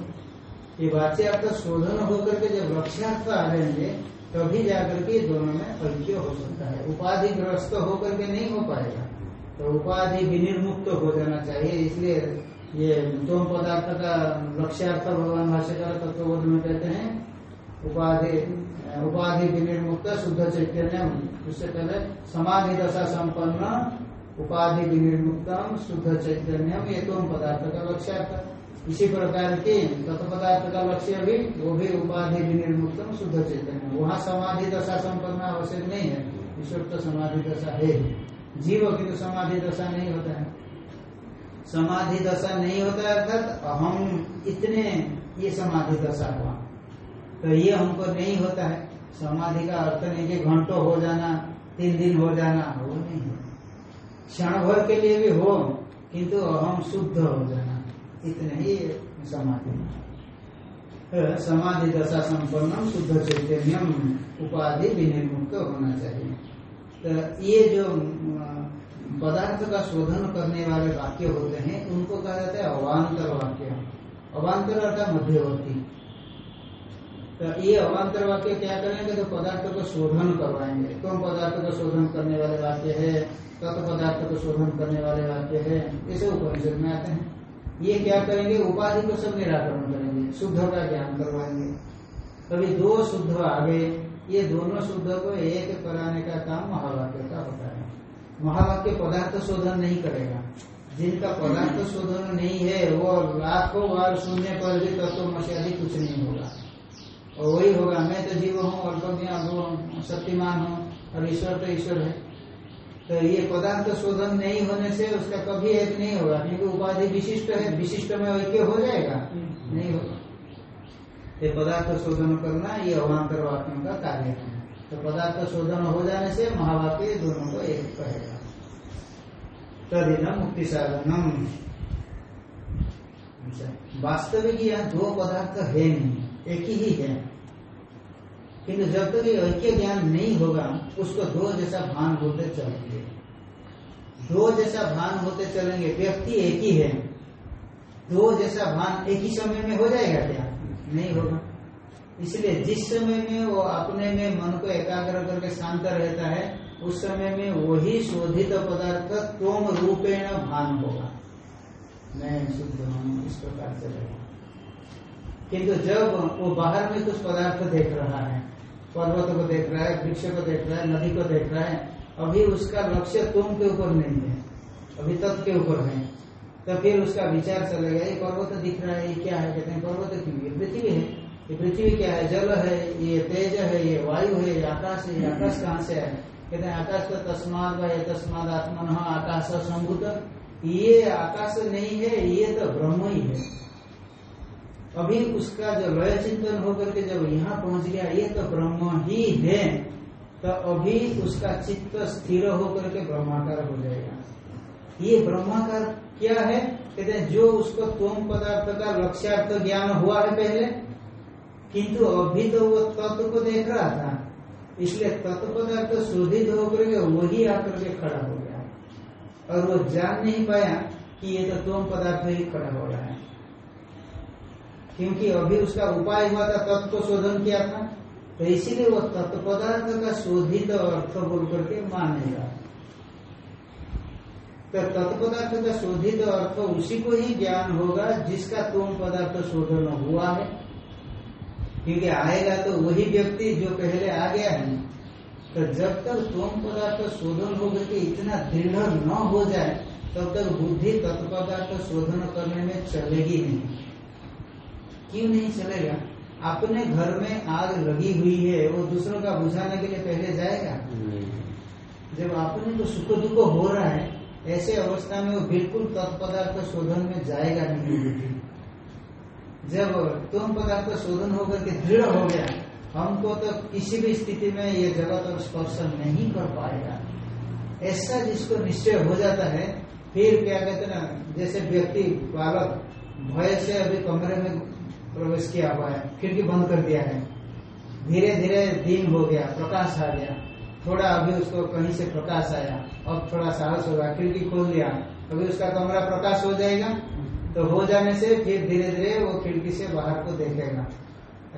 ये वाच्यार्थ शोधन होकर के जब लक्ष्यार्थ आ जाएँगे, तभी जाकर के दोनों में ऐक्य हो सकता है। उपाधि ग्रस्त होकर के नहीं हो पाएगा। तो उपाधि विनिर्मुक्त हो जाना चाहिए, इसलिए ये दोम पदार्थ का लक्ष्यार्थ भगवान भाष्यकार तत्वबोध में कहते हैं, उपाधि उपाधि विनिर्मुक्त शुद्ध चैतन्य उससे पहले समाधि दशा संपन्न, उपाधि विनिर्मुक्तम शुद्ध चैतन्यम, ये दोम पदार्थ का लक्ष्यार्थ। इसी प्रकार के तत्व पदार्थ का लक्ष्य भी, वो भी उपाधि विनिर्मुक्तम शुद्ध चैतन्य वहाँ समाधि दशा संपन्न आवश्यक नहीं है, ईश्वर तो समाधि दशा है। जीव की तो समाधि दशा नहीं होता है। समाधि दशा नहीं होता अर्थात हम इतने ये समाधि दशा हुआ। तो ये हमको नहीं होता है। समाधि का अर्थ नहीं कि घंटों हो जाना, तीन दिन हो जाना, वो नहीं क्षण भर के लिए भी हो, किंतु हम शुद्ध हो जाना। इतने ही समाधि। समाधि दशा संपन्नम शुद्ध चैतन्यम उपाधि विनिर्मुक्त होना चाहिए। तो ये जो पदार्थ का शोधन करने वाले वाक्य होते हैं, उनको कहा जाता है अवान्तर वाक्य। अवान्तर अर्थात मध्यवर्ती। तो ये अवान्तर वाक्य क्या करेंगे? तो पदार्थ को शोधन करवाएँगे। कौन पदार्थ को शोधन करने वाले वाक्य है? तत्व पदार्थ को शोधन करने वाले वाक्य है? सब उपनिषद में आते हैं। ये क्या करेंगे? उपाधि को सब निराकरण करेंगे, शुद्ध का ज्ञान करवाएँगे। कभी दो शुद्ध आ गए ये दोनों शुद्ध को एक कराने का काम महावाक्य का होता है। महावाक्य पदार्थ शोधन नहीं करेगा। जिनका पदार्थ शोधन नहीं है, वो लाखों बार सुनने पर भी तत्व से अधिक कुछ नहीं होगा। और वही होगा, मैं तो जीव हूँ अल्पज्ञान हूँ, शक्तिमान हूँ और ईश्वर तो ईश्वर है। तो ये पदार्थ शोधन नहीं होने से उसका कभी एक नहीं होगा, क्योंकि उपाधि विशिष्ट है, विशिष्ट में ऐक्य हो जाएगा, नहीं होगा। ये पदार्थ शोधन करना, ये अवान्तर वाक्यों का कार्य है। तो पदार्थ शोधन हो जाने से महावाक्य दोनों को एक कहेगा। तदिन मुक्ति साधनम अच्छा, वास्तविक यहाँ दो पदार्थ है नहीं एक ही है किंतु जब तक ये ज्ञान नहीं होगा उसको दो जैसा भान होते चलेंगे। दो जैसा भान होते चलेंगे व्यक्ति एक ही है। दो जैसा भान एक ही समय में हो जाएगा क्या? नहीं होगा। इसलिए जिस समय में वो अपने में मन को एकाग्र करके शांत रहता है, उस समय में वही शोधित पदार्थ तोम रूपेण भान होगा। मैं शुद्ध हूँ इस प्रकार से रहेगा किंतु जब वो बाहर में कुछ पदार्थ देख रहा है, पर्वत को देख रहा है, वृक्ष को देख रहा है, नदी को देख रहा है, अभी उसका लक्ष्य तुम के ऊपर नहीं है, अभी तत्व के ऊपर है तो फिर उसका विचार चलेगा, ये पर्वत दिख रहा है, ये क्या है? कहते हैं, पर्वत ये पृथ्वी है। ये पृथ्वी क्या है? जल है, ये तेज है, ये वायु है, ये आकाश है, ये आकाश कहाँ से है कहते हैं, आकाश का तस्माद व तस्माद आत्मन आकाश संभूत ये आकाश नहीं है, ये तो ब्रह्म ही है। अभी उसका जो लय चिंतन होकर के जब यहाँ पहुँच गया, ये तो ब्रह्म ही है तो अभी उसका चित्त स्थिर होकर के ब्रह्माकार हो जाएगा। ये ब्रह्माकार क्या है? कहते हैं, जो उसको तोम पदार्थ का लक्ष्यार्थ ज्ञान हुआ है पहले किंतु अभी तो वो तत्व को देख रहा था। इसलिए तत्व पदार्थ तो शोधित होकर के वही आकर के खड़ा हो गया। और वो जान नहीं पाया कि ये तो तोम पदार्थ ही खड़ा हो रहा है। क्योंकि अभी उसका उपाय हुआ था, तत्व को शोधन किया था। तो इसीलिए वो तत्व पदार्थ का शोधित अर्थ बोल करके मानेगा। तो तत्व पदार्थ का शोधित अर्थ उसी को ही ज्ञान होगा जिसका तुम पदार्थ शोधन हुआ है। क्योंकि आएगा तो वही व्यक्ति जो पहले आ गया है। तो जब तक तुम पदार्थ शोधन होकर के इतना दृढ़ न हो जाए तब तक बुद्धि तत्पदार्थ शोधन करने में चलेगी नहीं। क्यों नहीं चलेगा? अपने घर में आग लगी हुई है वो दूसरों का बुझाने के लिए पहले जाएगा। जब अपने को सुख दुख हो रहा है ऐसे अवस्था में वो बिल्कुल तत्पदार्थ शोधन में जाएगा नहीं। जब तुम पदार्थ शोधन होकर के दृढ़ हो गया, हमको तो किसी भी स्थिति में ये जगत और स्पर्श नहीं कर पाएगा। ऐसा जिसको निश्चय हो जाता है, फिर क्या कहते हैं ना, जैसे व्यक्ति, बालक, भय से अभी कमरे में प्रवेश किया हुआ है, खिड़की बंद कर दिया है। धीरे धीरे दिन हो गया, प्रकाश आ गया। थोड़ा अभी उसको कहीं से प्रकाश आया, अब थोड़ा साहस होगा खिड़की खोल दिया, अभी उसका कमरा प्रकाश हो जाएगा। तो हो जाने से फिर धीरे धीरे वो खिड़की से बाहर को देखेगा।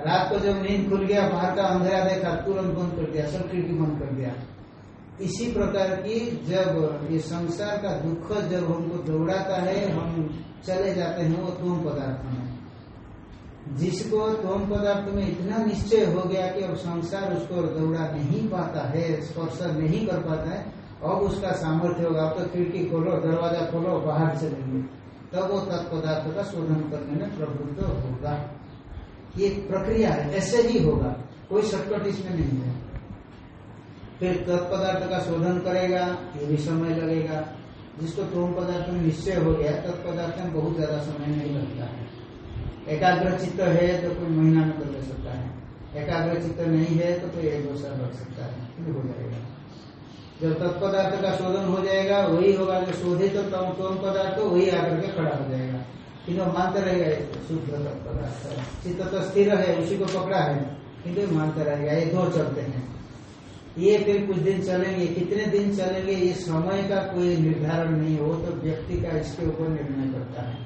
रात को जब नींद खुल गया, बाहर का अंधेरा देखा, तुरंत बंद कर दिया, सब खिड़की बंद कर दिया। इसी प्रकार की जब ये संसार का दुख जब हमको दौड़ाता है, हम चले जाते हैं वो तुम पदार्थ में। जिसको तोम पदार्थ में इतना निश्चय हो गया कि अब संसार उसको दौड़ा नहीं पाता है, स्पर्श नहीं कर पाता है, अब उसका सामर्थ्य होगा, अब तो खिड़की खोलो, दरवाज़ा खोलो, बाहर चलेंगे। तब वो तत्पदार्थ का शोधन करने में प्रवृत्त होगा। ये प्रक्रिया है, ऐसे ही होगा, कोई शॉर्टकट इसमें नहीं है। फिर तत्पदार्थ का शोधन करेगा, ये भी समय लगेगा। जिसको तोम पदार्थ में निश्चय हो गया, तत्पदार्थ में बहुत ज़्यादा समय नहीं लगता है। एकाग्र चित्त है तो कोई महीना में बदल सकता है। एकाग्र चित्त नहीं है तो कोई एक दो साल लग सकता है हो जाएगा। जब तत्पदार्थ का शोधन हो जाएगा, वही होगा जो शोधित तो तोम पदार्थ वही आकर के खड़ा हो जाएगा। किन्तु मानते रहेगा शुद्ध तत्पदार्थ चित्त तो स्थिर है, उसी को पकड़ा है। किन्तु मानते रहेगा ये दो चलते हैं। ये फिर कुछ दिन चलेंगे, कितने दिन चलेंगे, ये समय का कोई निर्धारण नहीं हो। तो व्यक्ति का इसके ऊपर निर्णय करता है।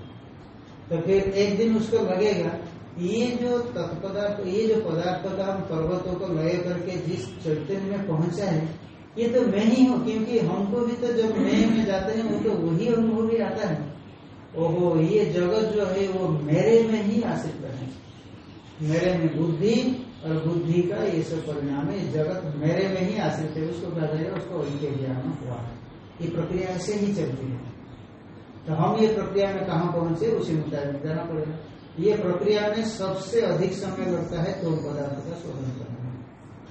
तो फिर एक दिन उसको लगेगा ये जो तत्पदार्थ, ये जो पदार्थ का हम पर्वतों को लय करके जिस चैतन्य में पहुँचा है ये तो मैं ही हूँ, क्योंकि हमको भी तो जब मैं में जाते हैं, वो तो वही अनुभव भी आता है। ओहो, ये जगत जो है, वो मेरे में ही आश्रित है। मेरे में बुद्धि और बुद्धि का ये सब परिणाम है, जगत मेरे में ही आश्रित है। उसको कहा जाएगा उसको वही के ज्ञान हुआ है। ये प्रक्रिया ऐसे ही चलती है। तो हम ये प्रक्रिया में कहा पहुँचे, उसी मुताबिक जाना पड़ेगा। ये प्रक्रिया में सबसे अधिक समय लगता है तोम पदार्थ का शोधन करने।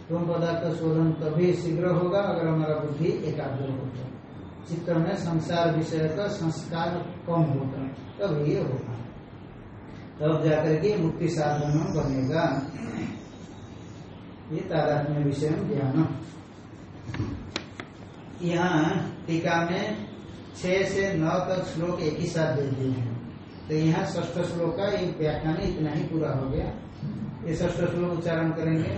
तोम पदार्थ शोधन तभी शीघ्र होगा अगर हमारा बुद्धि एकाग्र होगा चित्त में संसार विषय का संस्कार कम होगा तब ये होगा तब जाकर के मुक्ति साधन बनेगा। ये तादात्म्य विषय ज्ञान। यहाँ टीका में छह से नौ तक श्लोक एक ही साथ दे दिए हैं। तो यहाँ ष्ठ श्लोक का एक व्याख्यान इतना ही पूरा हो गया। ये ष्ठ श्लोक उच्चारण करेंगे।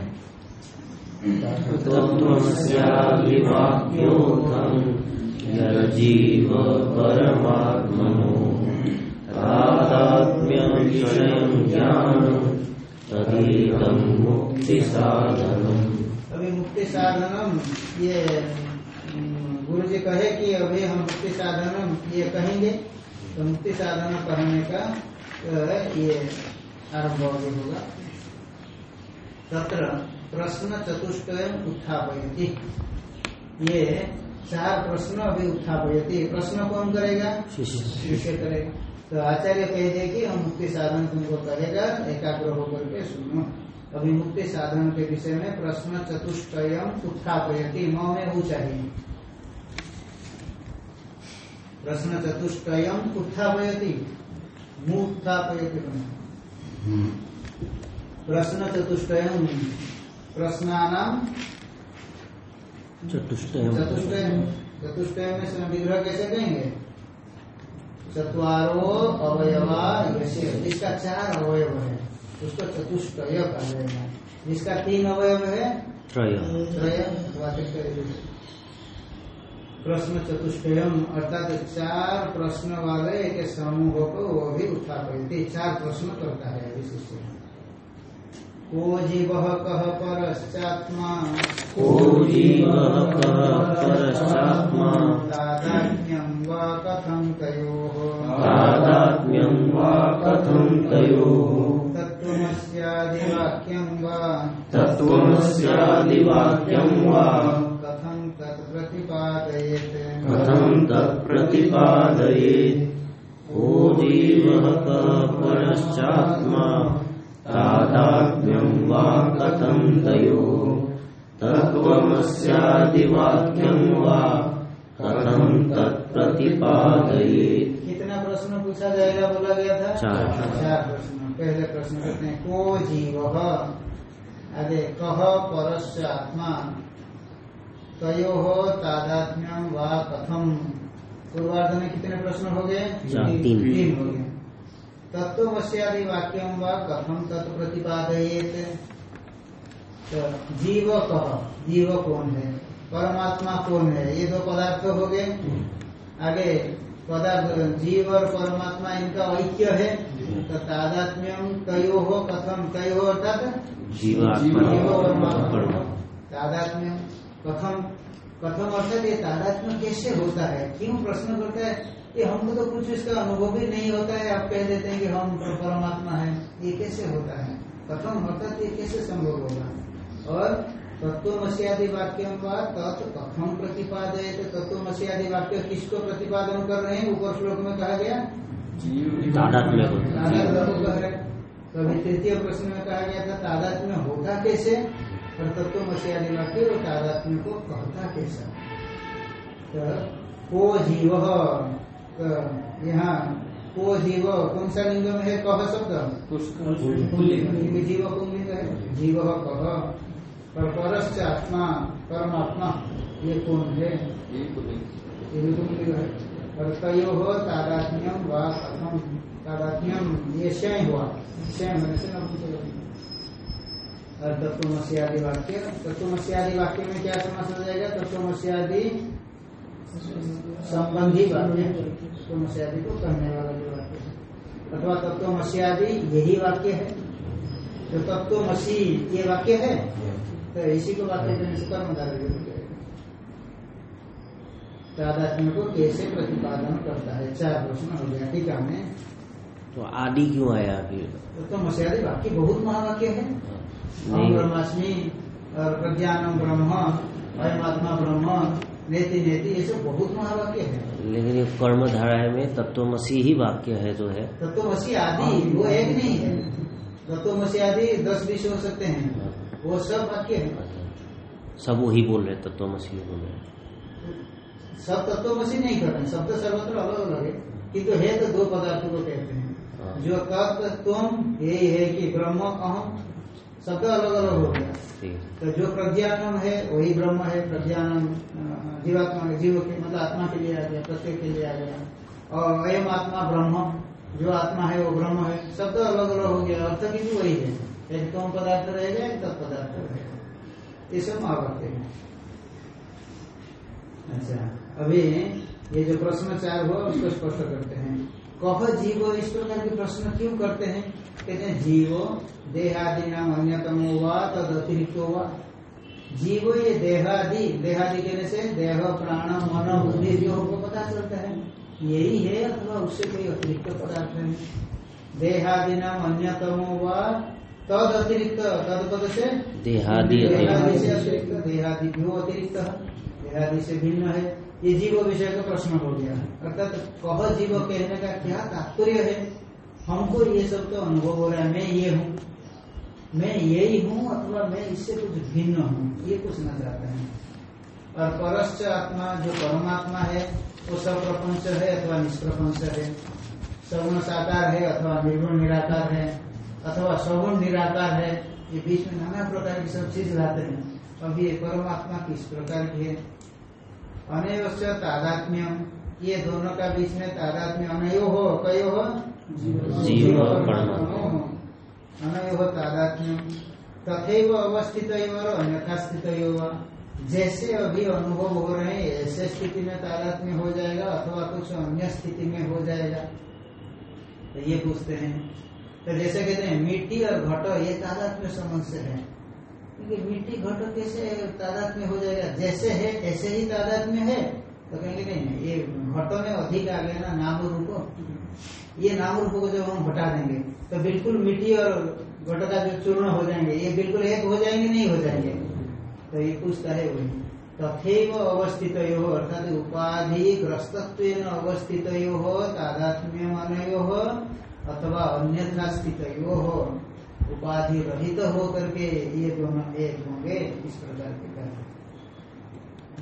यजीव परमात्मनो तादात्म्यविषयं ज्ञानं तदेकं मुक्तिसाधनम्। अभी मुक्ति साधनम ये गुरु जी कहे कि अभी हम मुक्ति साधनम ये कहेंगे तो मुक्ति साधन कहने का ये आरंभ होगा। तत्र प्रश्न चतुष्टय उत्थापयति। ये चार प्रश्न अभी उत्थापयति। प्रश्न कौन करेगा? शिष्य। करेगा। तो आचार्य कह दे कि हम मुक्ति साधन तुमको करेगा एकाग्र होकर के सुनो। अभी मुक्ति साधन के विषय में प्रश्न चतुष्टयम उत्थापयति। म में ऊ चाहिए। प्रश्न चतुष्टयम उत्थापयति। मु उत्थापयति। प्रश्न चतुष्टयम प्रश्नानाम चतुष्ट चतुष्ट में विग्रह कैसे कहेंगे चतवारो अवयवा जिसका चार अवयव है उसको चतुष्टय कहा जाएगा जिसका तीन अवयव है? त्रय। त्रय। प्रश्न चतुष्टयम अर्थात चार प्रश्न वाले एक समूह को वो भी उठा पाते चार प्रश्न करता है विशिष्ट। को जीव कह परश्चात्मा? को जीवः कः परश्चात्मा? तादात्म्यं वा कथं तयोः? तादात्म्यं वा कथं तयोः? तत्त्वमस्यादिवाक्यं वा? तत्त्वमस्यादिवाक्यं वा? कथं तत् प्रतिपादयेत् कथं तत्प्रतिपादयेत्? को जीवः कः परश्चात्मा? तादात्म्यं वा कथं तयोः? तत्त्वमस्यादिवाक्यं वा कथं तत्प्रतिपादयेत्? कितना प्रश्न पूछा जाएगा बोला गया था? चार। चार प्रश्न। पहले प्रश्न करते हैं। को जीव? आगे कह परस्य आत्मा तयो तादात्म्यम वा कथम पूर्वार्ध में कितने प्रश्न हो गए? तीन। तीन हो गए। तत्वश्यादि वाक्यम व कथम तत्प्रतिपादयेत। तो जीव कह जीव कौन है? परमात्मा कौन है? ये दो पदार्थ हो गए। आगे पदार्थ जीव और परमात्मा इनका ऐक्य है। तो तादात्म्यम तयो हो कथम तयो अर्थात जीवात्मा जीव और परमात्मा। तादात्म्यम कथम कथम अर्थात ये तादात्म्य कैसे होता है? क्यों प्रश्न करता है? ये हमको तो कुछ इसका अनुभव ही नहीं होता है। आप कह देते हैं कि हम परमात्मा है ये कैसे होता है? कथम अर्थात ये कैसे संभव होगा? और तत्वमस्यादि वाक्यों का तत् कथम प्रतिपादय तो तत्वमस्यादि वाक्य किसको प्रतिपादन कर रहे हैं? ऊपर श्लोक में कहा गया। तादात्म्य को। तादात्म्य को कह रहे अभी तृतीय प्रश्न में कहा गया था तादात्म्य होता कैसे? और तत्वमस्यादि वाक्य वो तादात्म्य को कहता कैसा? तो को जीव। तो यहाँ को जीव कौन सा लिंग में है? कह शब्द। जीव पुल्लिंग है। जीव कह पर परश्च आत्मा परमात्मा ये कौन है? ये भी है। और तयो हो तादात्म्यम व कथम तादात्म्यम ये स्वयं हुआ। स्वयं होने से और तत्वमस्यादि वाक्य। तत्वमस्यादि वाक्य में क्या समझ हो जाएगा? तत्वमस्यादि संबंधी वाक्य तत्वमस्यादि को कहने वाला जो वाक्य है। अथवा तत्वमस्यादि यही वाक्य है। तो तत्वमसी ये वाक्य है तो इसी को वाक्य देने से कर्म तादात्म्य को कैसे प्रतिपादन करता है? चार प्रश्न हो गया टीका में तो आदि क्यों आया फिर तत्वमस्यादि वाक्य बहुत महावाक्य है। हम और प्रज्ञानम ब्रह्म अयमात्मा ब्रह्म नेति नेति ये सब बहुत महावाक्य है। लेकिन ये कर्म धाराएँ में तत्वमसी ही वाक्य है जो है। तत्वमसी आदि वो एक नहीं है। तत्वमसी आदि दस बीस हो सकते हैं। वो सब वाक्य है। सब वही बोल रहे तत्व तत्वमसी बोल रहे सब तत्व तत्वमसी नहीं कर रहे हैं। शब्द सर्वत्र अलग अलग है। कि किंतु है तो दो पदार्थों को कहते हैं। हाँ। जो तत्व तुम यही है कि ब्रह्म अहम शब्द अलग अलग हो गया। तो जो प्रज्ञानम है वही ब्रह्म है प्रज्ञानम जीवात्मा जीव के मतलब आत्मा के लिए आ गया प्रत्येक के लिए आ गया। और अयम आत्मा ब्रह्म जो आत्मा है वो ब्रह्म है शब्द अलग अलग हो गया। अर्थ की भी वही है। एक कौन पदार्थ रहेगा एक तत्पदार्थ रहेगा ये सब महावाक्य है अच्छा अभी ये जो प्रश्न चार हुआ उसको स्पष्ट करते हैं। कह जीव इस प्रकार के प्रश्न क्यों करते हैं? कहते हैं जीवो देहादि नाम अन्यतम हुआ तद अतिरिक्त हुआ जीव ये देहादि देहादि कहने से देह प्राण मन बुद्धि जो हमको पता चलता है यही है अथवा उससे कोई अतिरिक्त पदार्थ है। देहादि नाम अन्यतम हुआ तद अतिरिक्त तद पद से? देहादि देहादि से अतिरिक्त देहादि भ्यो अतिरिक्त। देहादि से भिन्न है। ये जीव विषय का प्रश्न हो गया अर्थात कह जीव कहने का क्या तात्पर्य है? हमको ये सब तो अनुभव हो रहा है, मैं ये हूँ। मैं यही हूँ अथवा मैं इससे कुछ भिन्न हूँ, ये कुछ पूछना चाहते हैं और परश्च आत्मा जो परमात्मा है, वो सब प्रपंच है अथवा निष्प्रपंच है। सगुण साकार है अथवा निर्गुण निराकार है, अथवा सगुण निराकार है, ये बीच में नाना प्रकार की सब चीज़ लाते हैं। अभी ये परमात्मा किस प्रकार की है? अनैवश्य तादात्म्य ये दोनों का बीच में तादात्म्य अनयो हो कयो हो जीव। अनयो अवस्थित और अन्यथा स्थित जैसे अभी अनुभव हो रहे हैं ऐसे स्थिति में तादात्म्य हो जाएगा अथवा कुछ अन्य स्थिति में हो जाएगा। तो ये पूछते हैं। तो जैसे कहते हैं मिट्टी और घट ये तादात्म्य संबंध से है। क्योंकि मिट्टी घट कैसे तादात्म्य हो जाएगा? जैसे है ऐसे ही तादात्म्य है। तो कहेंगे नहीं नहीं ये घटो में अधिक आ गया ना नाम रूप ये नाम रूप को जब हम हटा देंगे तो बिल्कुल मिट्टी और घट का जो चूर्ण हो जाएँगे, ये बिल्कुल एक हो जाएँगे, नहीं हो जाएँगे। तो ये पूछता है वही, तथैव अवस्थित यो अर्थात उपाधि ग्रस्तत्व अवस्थित यो हो तादात्म्य हो अथवा अन्यथा स्थित यो हो उपाधि रहित तो हो करके ये दोनों एक होंगे, इस प्रकार के।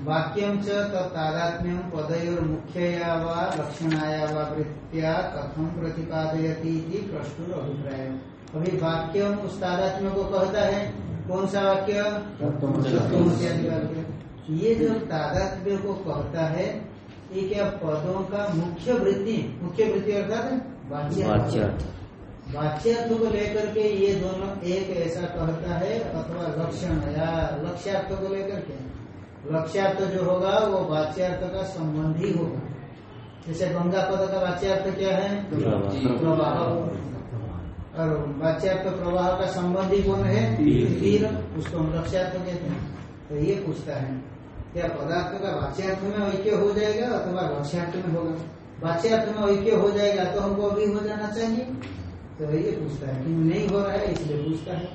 वाक्यम च तादात्म्यम पदयोर मुख्यया वा लक्षणाया वा वृत्त्या कथम प्रतिपादयती प्रश्न अभिप्राय। अभी वाक्यम उस तादात्म्य को कहता है। कौन सा वाक्य? वाक्य। ये जो तादात्म्य को कहता है ये क्या पदों का मुख्य वृत्ति मुख्य वृत्ति अर्थात वाच्य। वाच्यार्थ। वाच्यार्थ को लेकर के ये दोनों एक ऐसा कहता है अथवा लक्षण या लक्ष्यार्थ को लेकर के। लक्ष्यार्थ जो होगा वो वाच्यार्थ का संबंधी होगा। जैसे गंगा पद का वाच्यार्थ क्या है? प्रवाह। और वाच्यार्थ प्रवाह का संबंधी कौन है? तीर। उसको हम लक्ष्यार्थ कहते हैं। तो ये पूछता है क्या पदार्थ का वाच्यार्थ में ऐक्य हो जाएगा अथवा लक्ष्यार्थ में होगा? वाच्यार्थ में ऐक्य हो जाएगा तो हमको अभी हो जाना चाहिए। तो ये पूछता है नहीं हो रहा है? इसलिए पूछता है।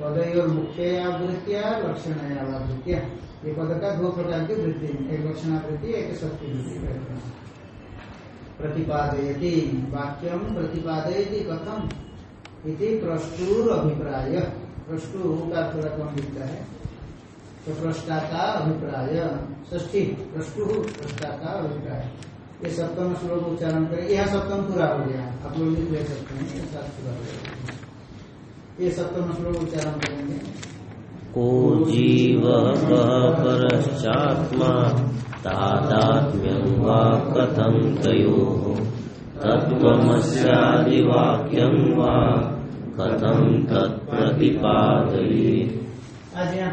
पद और मुख्य या वृत्तिया लक्षण या वृत्तिया ये पद का दो प्रकार की है एक लक्षणावृत्ति एक शक्ति वृत्ति कहते हैं। प्रतिपादयति वाक्यम प्रतिपादयति कथम इति प्रष्टुर अभिप्राय प्रष्टु का थोड़ा कम दिखता है? तो प्रष्टा का अभिप्राय। ष्ठी प्रष्टु प्रष्टा का अभिप्राय। ये सप्तम श्लोक उच्चारण करें। यह सप्तम पूरा हो गया। आप लोग लिख ले सकते हैं ये सप्तम श्लोक उच्चारण करेंगे। को जीव परश्चात्मा तादात्म्यं वा कथं तयोः तत्त्वमस्यादिवाक्यं वा कथं तत्प्रतिपादयेत् आज यहाँ